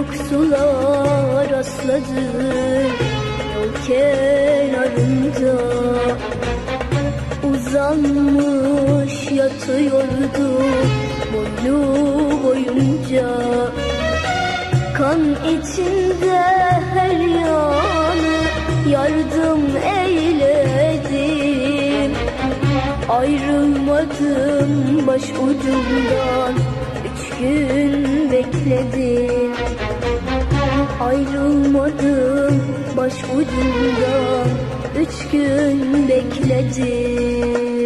yoksula rastladım Yol kenarında. Uzanmış yatıyordu boylu boyunca. Kan içinde her yanı yardım eyledim Ayrılmadım baş ucundan Üç gün bekledim Ayrılmadım baş ucundan Üç gün bekledim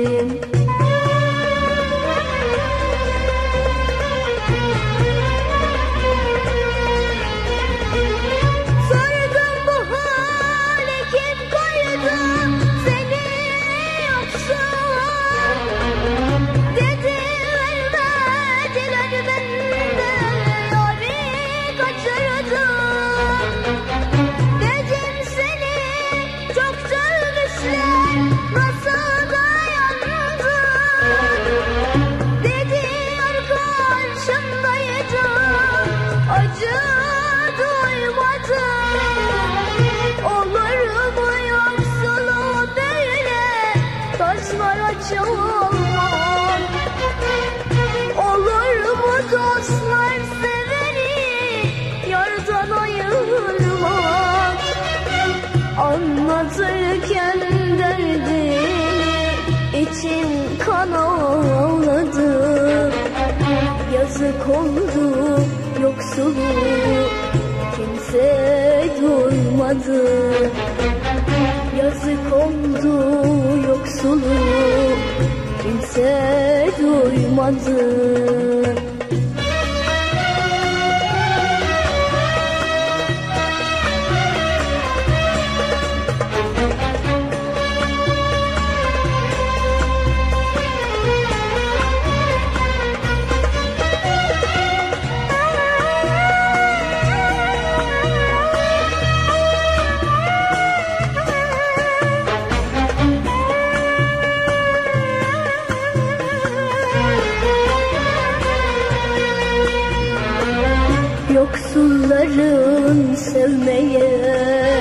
açılmam. Olur mu dostlar severi yardan ayırmam. Anlatırken derdini içim kan Yazık oldu yoksulu kimse duymadı. Yazık oldu yoksulu kimse duymadı Yoksulların sevmeye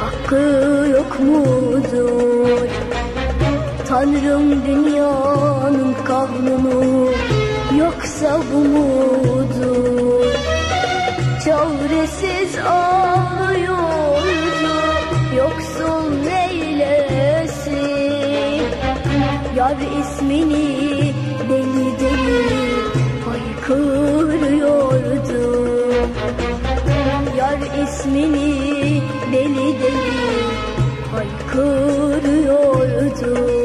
hakkı yok mudur? Tanrım dünyanın kanunu yoksa bu mudur? Çaresiz ağlıyordu yoksul neylesin? Yar ismini deli deli haykırıyordu ismini deli deli haykırıyordu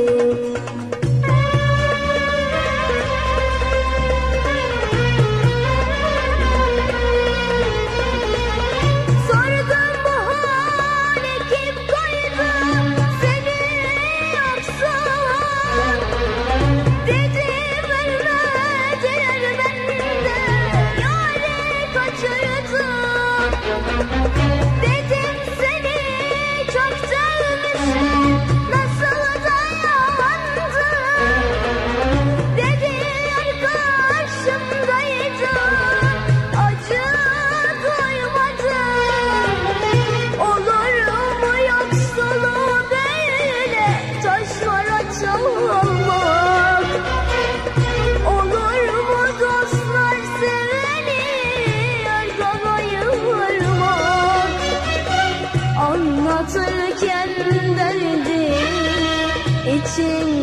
diken derdi için